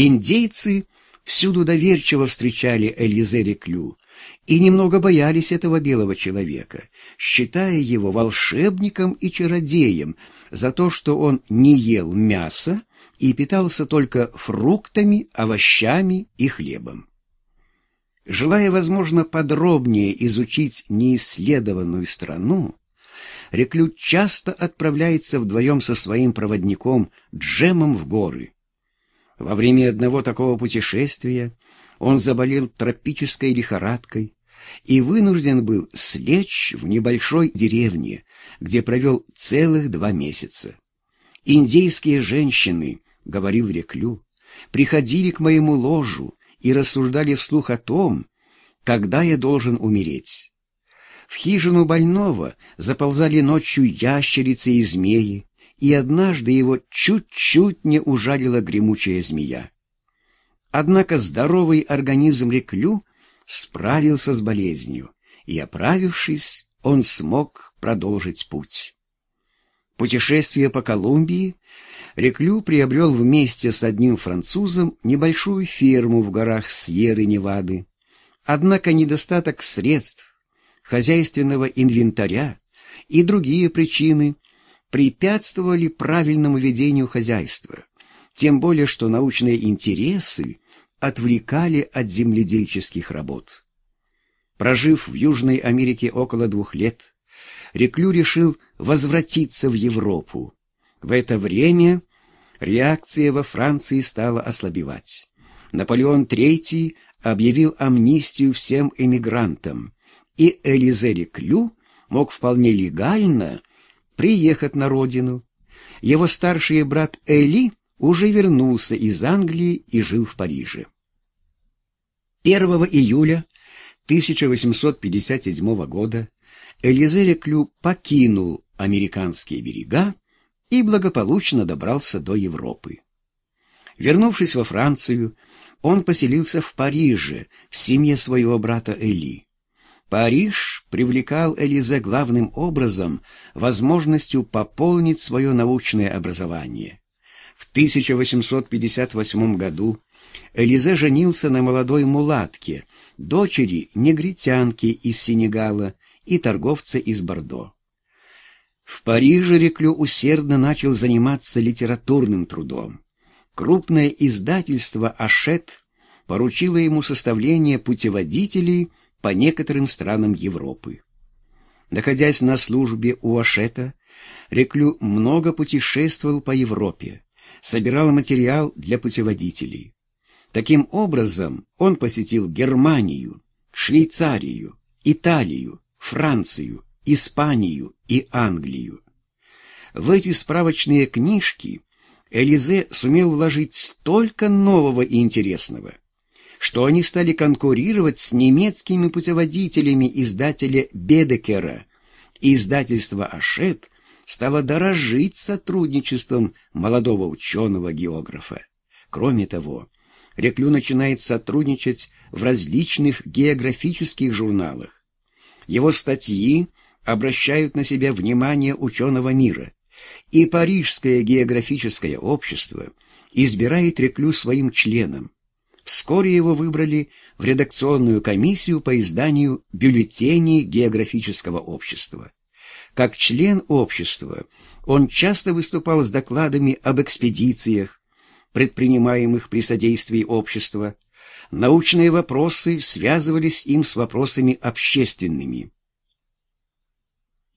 Индейцы всюду доверчиво встречали Элизе Реклю и немного боялись этого белого человека, считая его волшебником и чародеем за то, что он не ел мяса и питался только фруктами, овощами и хлебом. Желая, возможно, подробнее изучить неисследованную страну, Реклю часто отправляется вдвоем со своим проводником Джемом в горы. Во время одного такого путешествия он заболел тропической лихорадкой и вынужден был слечь в небольшой деревне, где провел целых два месяца. «Индейские женщины», — говорил Реклю, — «приходили к моему ложу и рассуждали вслух о том, когда я должен умереть. В хижину больного заползали ночью ящерицы и змеи, и однажды его чуть-чуть не ужалила гремучая змея. Однако здоровый организм Реклю справился с болезнью, и, оправившись, он смог продолжить путь. Путешествие по Колумбии Реклю приобрел вместе с одним французом небольшую ферму в горах Сьерры-Невады. Однако недостаток средств, хозяйственного инвентаря и другие причины препятствовали правильному ведению хозяйства, тем более что научные интересы отвлекали от земледельческих работ. Прожив в Южной Америке около двух лет, Реклю решил возвратиться в Европу. В это время реакция во Франции стала ослабевать. Наполеон III объявил амнистию всем эмигрантам, и Элизе Реклю мог вполне легально приехать на родину. Его старший брат Эли уже вернулся из Англии и жил в Париже. 1 июля 1857 года Элизе Реклю покинул американские берега и благополучно добрался до Европы. Вернувшись во Францию, он поселился в Париже в семье своего брата Эли. Париж привлекал Элизе главным образом возможностью пополнить свое научное образование. В 1858 году Элизе женился на молодой мулатке, дочери негритянки из Сенегала и торговца из Бордо. В Париже Реклю усердно начал заниматься литературным трудом. Крупное издательство «Ашет» поручило ему составление путеводителей по некоторым странам Европы. Находясь на службе у Ашета, Реклю много путешествовал по Европе, собирал материал для путеводителей. Таким образом, он посетил Германию, Швейцарию, Италию, Францию, Испанию и Англию. В эти справочные книжки Элизе сумел вложить столько нового и интересного, что они стали конкурировать с немецкими путеводителями издателя Бедекера, издательство «Ашет» стало дорожить сотрудничеством молодого ученого-географа. Кроме того, Реклю начинает сотрудничать в различных географических журналах. Его статьи обращают на себя внимание ученого мира, и Парижское географическое общество избирает Реклю своим членом. Вскоре его выбрали в редакционную комиссию по изданию бюллетеней географического общества. Как член общества он часто выступал с докладами об экспедициях, предпринимаемых при содействии общества. Научные вопросы связывались им с вопросами общественными.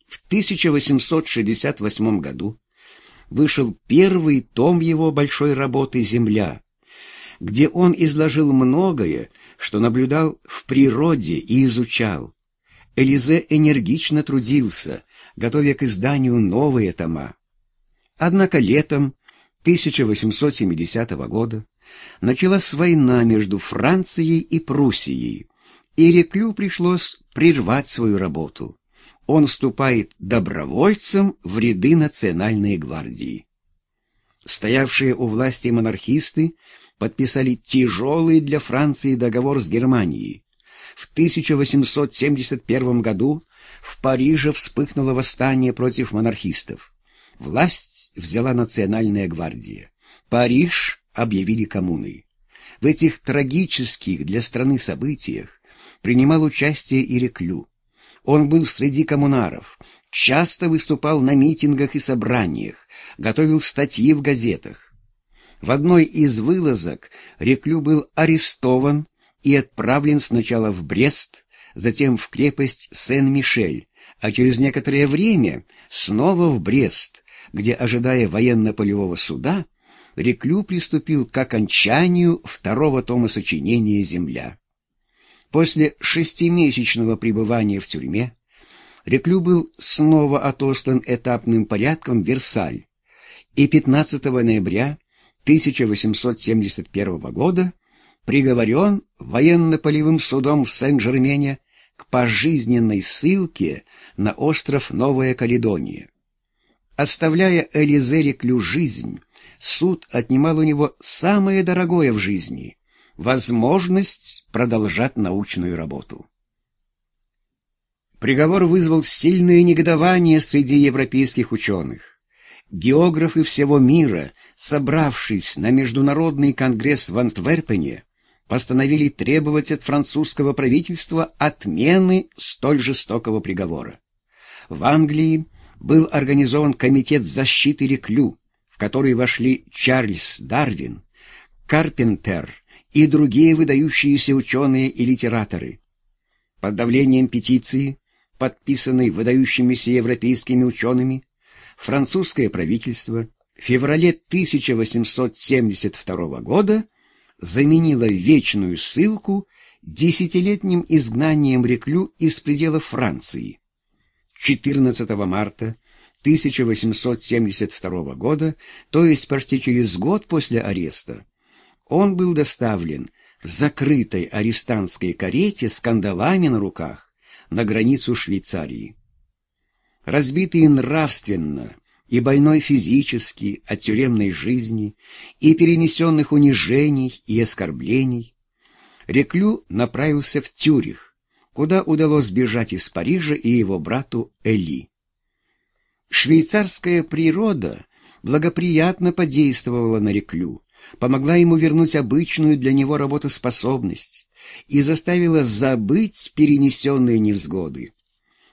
В 1868 году вышел первый том его большой работы «Земля», где он изложил многое, что наблюдал в природе и изучал. Элизе энергично трудился, готовя к изданию новые тома. Однако летом 1870 года началась война между Францией и Пруссией, и Реклю пришлось прервать свою работу. Он вступает добровольцем в ряды Национальной гвардии. Стоявшие у власти монархисты подписали тяжелый для Франции договор с Германией. В 1871 году в Париже вспыхнуло восстание против монархистов. Власть взяла Национальная гвардия. Париж объявили коммуной. В этих трагических для страны событиях принимал участие и Реклю. Он был среди коммунаров, часто выступал на митингах и собраниях, готовил статьи в газетах. В одной из вылазок Реклю был арестован и отправлен сначала в Брест, затем в крепость Сен-Мишель, а через некоторое время снова в Брест, где, ожидая военно-полевого суда, Реклю приступил к окончанию второго тома сочинения «Земля». После шестимесячного пребывания в тюрьме Реклю был снова отослан этапным порядком в Версаль, и 15 ноября 1871 года приговорен военно-полевым судом в Сен-Жермене к пожизненной ссылке на остров Новая Каледония. Оставляя Элизе Реклю жизнь, суд отнимал у него самое дорогое в жизни — возможность продолжать научную работу. Приговор вызвал сильное негодование среди европейских ученых. Географы всего мира, собравшись на Международный конгресс в Антверпене, постановили требовать от французского правительства отмены столь жестокого приговора. В Англии был организован комитет защиты Реклю, в который вошли Чарльз Дарвин, Карпентер и другие выдающиеся ученые и литераторы. Под давлением петиции, подписанной выдающимися европейскими учеными, французское правительство в феврале 1872 года заменила вечную ссылку десятилетним изгнанием Реклю из пределов Франции. 14 марта 1872 года, то есть почти через год после ареста, он был доставлен в закрытой арестантской карете с кандалами на руках на границу Швейцарии. Разбитый нравственно и больной физически от тюремной жизни и перенесенных унижений и оскорблений, Реклю направился в Тюрих, куда удалось бежать из Парижа и его брату Эли. Швейцарская природа благоприятно подействовала на Реклю, помогла ему вернуть обычную для него работоспособность и заставила забыть перенесенные невзгоды.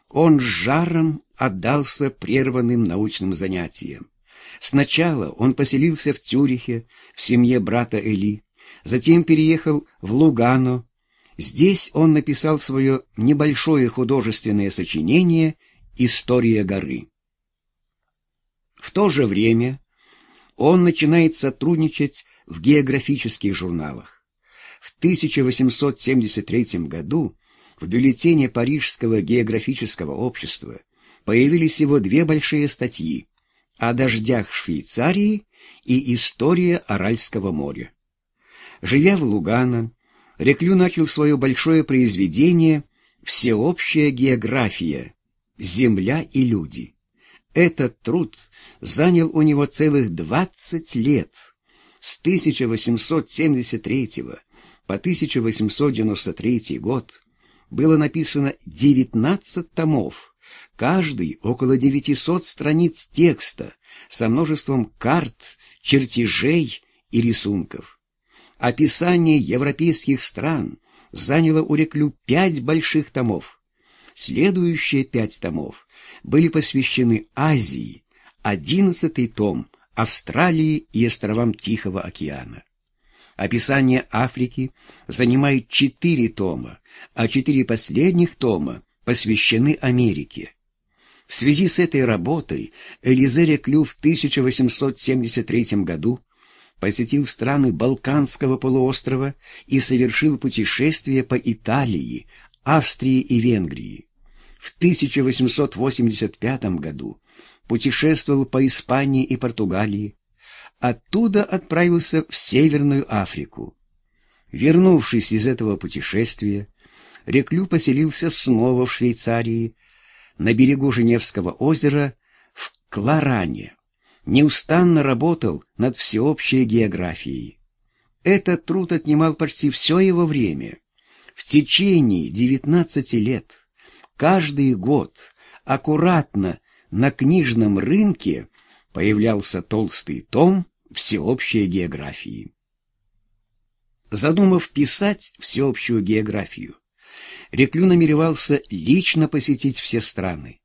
Он с жаром отдался прерванным научным занятиям. Сначала он поселился в Тюрихе, в семье брата Эли, затем переехал в Лугано. Здесь он написал свое небольшое художественное сочинение «История горы». В то же время он начинает сотрудничать в географических журналах. В 1873 году в бюллетене Парижского географического общества появились всего две большие статьи о дождях Швейцарии и история Аральского моря. Живя в Лугано, Реклю начал свое большое произведение «Всеобщая география. Земля и люди». Этот труд занял у него целых 20 лет, с 1873 по 1893 год, было написано 19 томов, каждый около 900 страниц текста со множеством карт, чертежей и рисунков. Описание европейских стран заняло у Реклю пять больших томов. Следующие пять томов были посвящены Азии, одиннадцатый том — Австралии и островам Тихого океана. Описание Африки занимает четыре тома, а четыре последних тома посвящены Америке. В связи с этой работой Элизе Реклю в 1873 году посетил страны Балканского полуострова и совершил путешествие по Италии, Австрии и Венгрии. В 1885 году путешествовал по Испании и Португалии, Оттуда отправился в Северную Африку. Вернувшись из этого путешествия, Реклю поселился снова в Швейцарии, на берегу Женевского озера, в Кларане. Неустанно работал над всеобщей географией. Этот труд отнимал почти все его время. В течение 19 лет, каждый год, аккуратно на книжном рынке появлялся толстый том всеобщей географии. Задумав писать всеобщую географию, Реклю намеревался лично посетить все страны.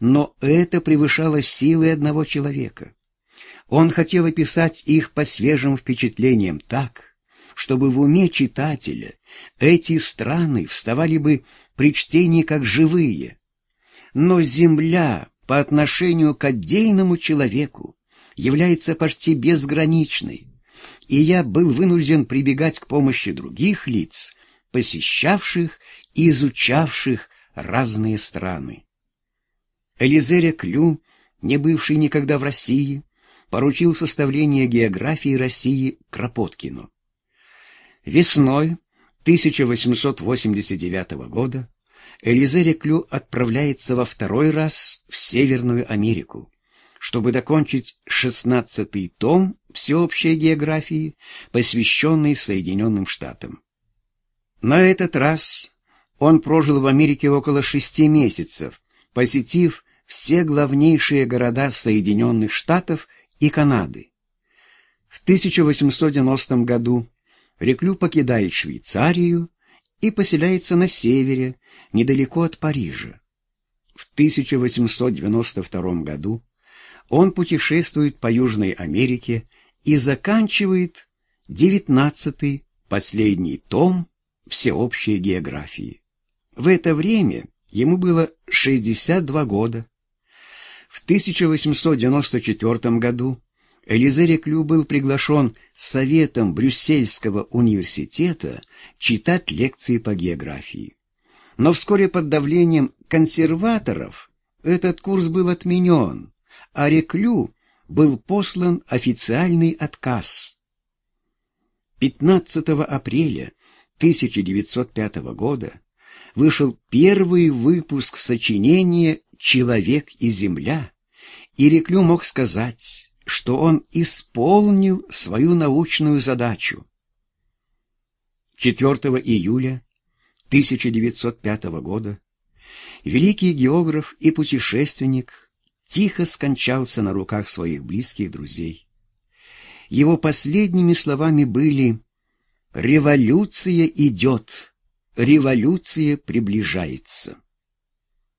Но это превышало силы одного человека. Он хотел описать их по свежим впечатлениям так, чтобы в уме читателя эти страны вставали бы при чтении как живые. Но Земля по отношению к отдельному человеку является почти безграничной, и я был вынужден прибегать к помощи других лиц, посещавших и изучавших разные страны. Элизере Клю, не бывший никогда в России, поручил составление географии России Кропоткину. Весной 1889 года Элизере Клю отправляется во второй раз в Северную Америку, чтобы докончить шестнадцатый том всеобщей географии, посвященный Соединенным Штатам. На этот раз он прожил в Америке около шести месяцев, посетив все главнейшие города Соединенных Штатов и Канады. В 1890 году Реклю покидает Швейцарию и поселяется на севере, недалеко от Парижа. В 1892 году он путешествует по Южной Америке и заканчивает девятнадцатый, последний том всеобщей географии. В это время ему было 62 года. В 1894 году Элизе Реклю был приглашен Советом Брюссельского университета читать лекции по географии. Но вскоре под давлением консерваторов этот курс был отменен, а Реклю был послан официальный отказ. 15 апреля 1905 года вышел первый выпуск сочинения «Человек и Земля», и Реклю мог сказать что он исполнил свою научную задачу. 4 июля 1905 года великий географ и путешественник тихо скончался на руках своих близких друзей. Его последними словами были «Революция идет, революция приближается».